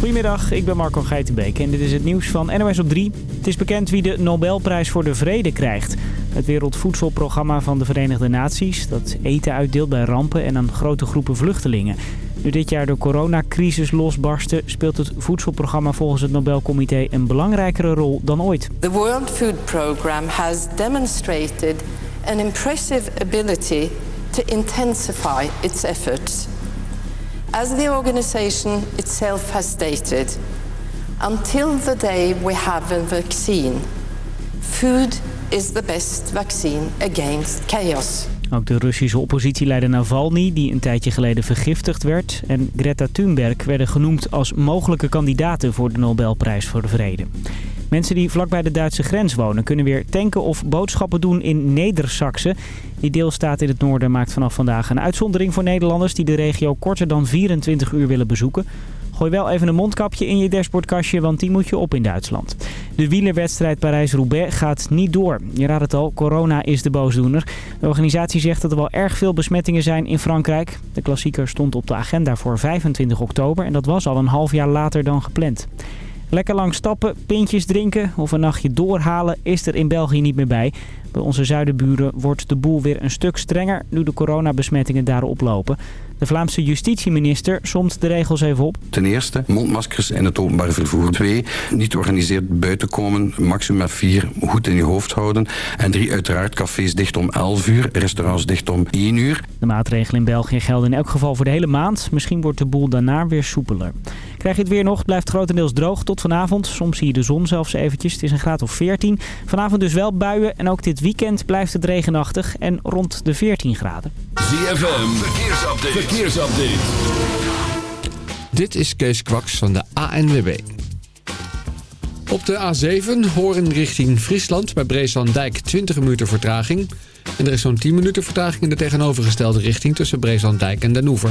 Goedemiddag, ik ben Marco Geitenbeek en dit is het nieuws van NOS op 3. Het is bekend wie de Nobelprijs voor de Vrede krijgt. Het Wereldvoedselprogramma van de Verenigde Naties... dat eten uitdeelt bij rampen en aan grote groepen vluchtelingen. Nu dit jaar de coronacrisis losbarstte... speelt het voedselprogramma volgens het Nobelcomité een belangrijkere rol dan ooit. The World Food Programme has demonstrated an impressive ability to intensify its efforts... As the organization itself has stated, until the day we have a vaccine, food is the best vaccine against chaos. Ook de Russische oppositieleider Navalny, die een tijdje geleden vergiftigd werd... en Greta Thunberg werden genoemd als mogelijke kandidaten voor de Nobelprijs voor de Vrede. Mensen die vlakbij de Duitse grens wonen kunnen weer tanken of boodschappen doen in Neder-Saxen. Die deelstaat in het noorden maakt vanaf vandaag een uitzondering voor Nederlanders die de regio korter dan 24 uur willen bezoeken. Gooi wel even een mondkapje in je dashboardkastje, want die moet je op in Duitsland. De wielerwedstrijd Parijs-Roubaix gaat niet door. Je raadt het al, corona is de boosdoener. De organisatie zegt dat er wel erg veel besmettingen zijn in Frankrijk. De klassieker stond op de agenda voor 25 oktober en dat was al een half jaar later dan gepland. Lekker lang stappen, pintjes drinken of een nachtje doorhalen is er in België niet meer bij. Bij onze zuidenburen wordt de boel weer een stuk strenger nu de coronabesmettingen daar oplopen. De Vlaamse justitieminister somt de regels even op. Ten eerste, mondmaskers in het openbaar vervoer. Twee, niet georganiseerd buiten komen, maxima vier, goed in je hoofd houden. En drie, uiteraard, cafés dicht om 11 uur, restaurants dicht om 1 uur. De maatregelen in België gelden in elk geval voor de hele maand. Misschien wordt de boel daarna weer soepeler. Krijg je het weer nog, het blijft grotendeels droog tot vanavond. Soms zie je de zon zelfs eventjes. Het is een graad of 14. Vanavond dus wel buien en ook dit weekend blijft het regenachtig en rond de 14 graden. ZFM, verkeersupdate. verkeersupdate. Dit is Kees Kwaks van de ANWB. Op de A7 Horen richting Friesland bij Breeslanddijk 20 minuten vertraging. En er is zo'n 10 minuten vertraging in de tegenovergestelde richting tussen Breeslanddijk en Den Oever.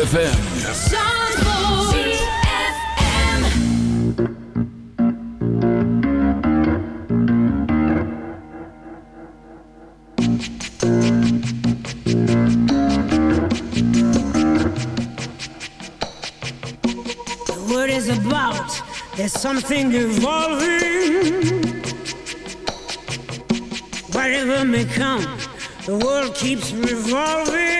ZFM. There's something evolving. Whatever may come, the world keeps revolving.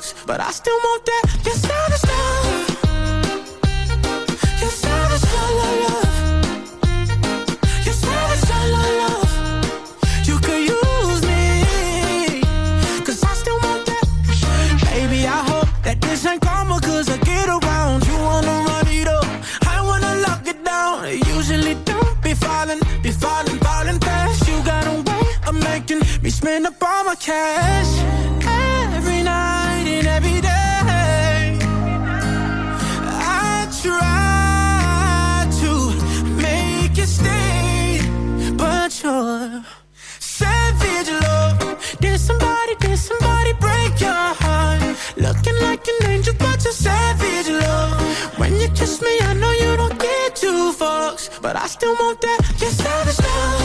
Two but I still want that. Your savage love. Your savage love, love. Your savage love, love. You could use me, 'cause I still want that. Baby, I hope that this ain't karma cause I get around. You wanna run it up, I wanna lock it down. I usually don't be falling, be falling, falling fast. You got a way of making me spend up all my cash. Two but I still want that. You're savage love.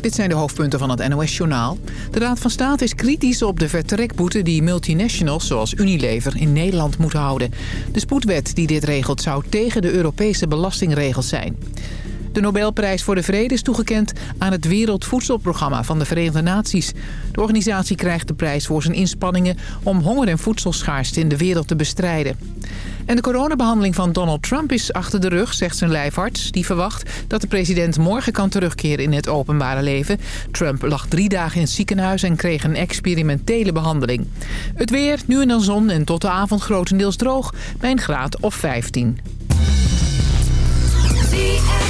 Dit zijn de hoofdpunten van het NOS-journaal. De Raad van State is kritisch op de vertrekboete die multinationals zoals Unilever in Nederland moeten houden. De spoedwet die dit regelt zou tegen de Europese belastingregels zijn. De Nobelprijs voor de Vrede is toegekend aan het Wereldvoedselprogramma van de Verenigde Naties. De organisatie krijgt de prijs voor zijn inspanningen om honger en voedselschaarste in de wereld te bestrijden. En de coronabehandeling van Donald Trump is achter de rug, zegt zijn lijfarts. Die verwacht dat de president morgen kan terugkeren in het openbare leven. Trump lag drie dagen in het ziekenhuis en kreeg een experimentele behandeling. Het weer, nu en dan zon en tot de avond grotendeels droog, bij een graad of 15. Caught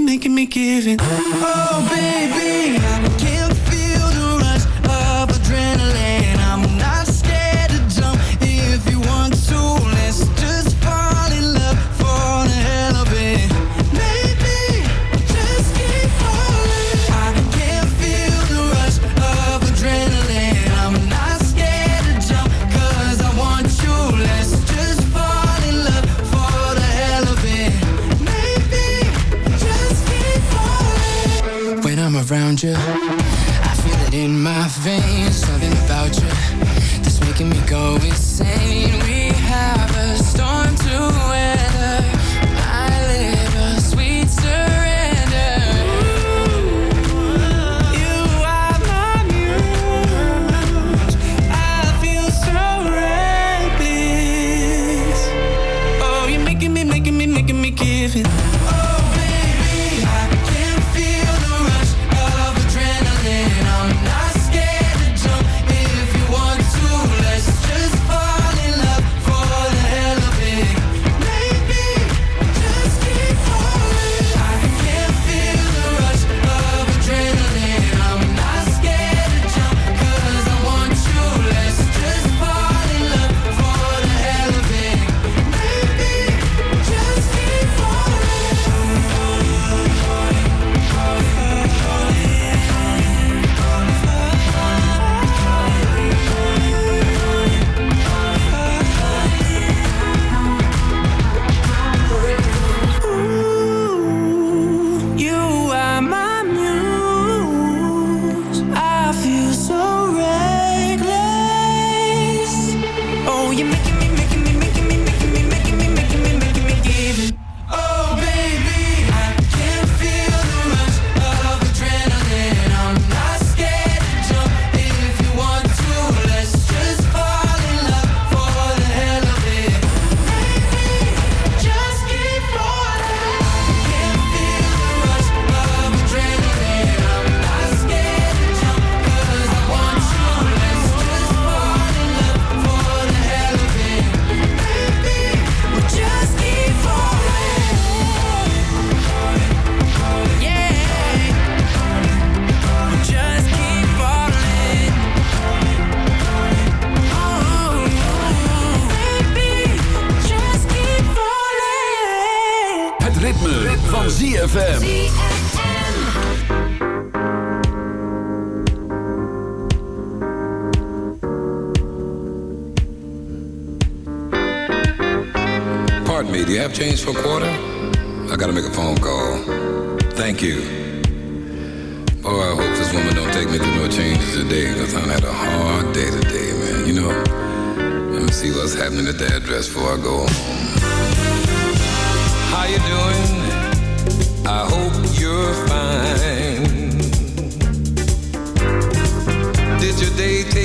make, it, make it. Oh, baby.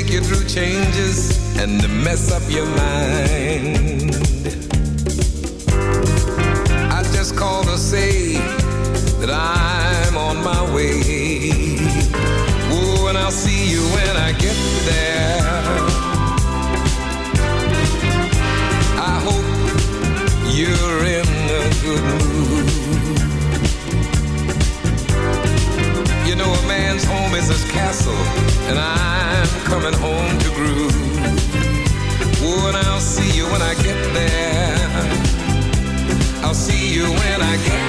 take you through changes and to mess up your mind. I just call to say coming home to groove. Oh, and I'll see you when I get there. I'll see you when I get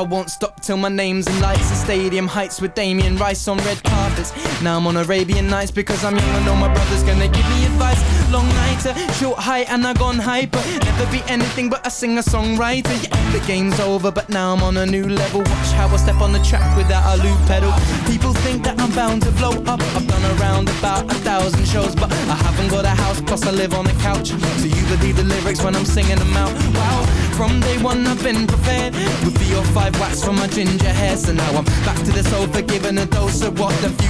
I won't stop till my name's in lights. The stadium heights with Damien Rice on red Now I'm on Arabian Nights because I'm young I know my brother's gonna give me advice. Long nighter, short height and I gone hyper. Never be anything but a singer-songwriter. Yeah, the game's over but now I'm on a new level. Watch how I step on the track without a loop pedal. People think that I'm bound to blow up. I've done around about a thousand shows But I haven't got a house plus I live on a couch. So you believe the lyrics when I'm singing them out. Wow, from day one I've been prepared. With three or five wax from my ginger hair So now I'm back to this old forgiven a dose of what the future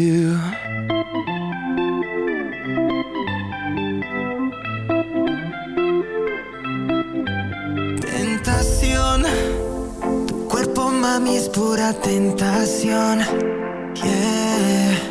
mami es pura tentación. Yeah.